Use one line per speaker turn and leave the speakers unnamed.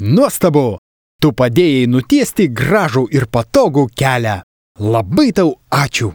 Nuostabu! Tu padėjai nutiesti gražų ir patogų kelią. Labai tau ačiū.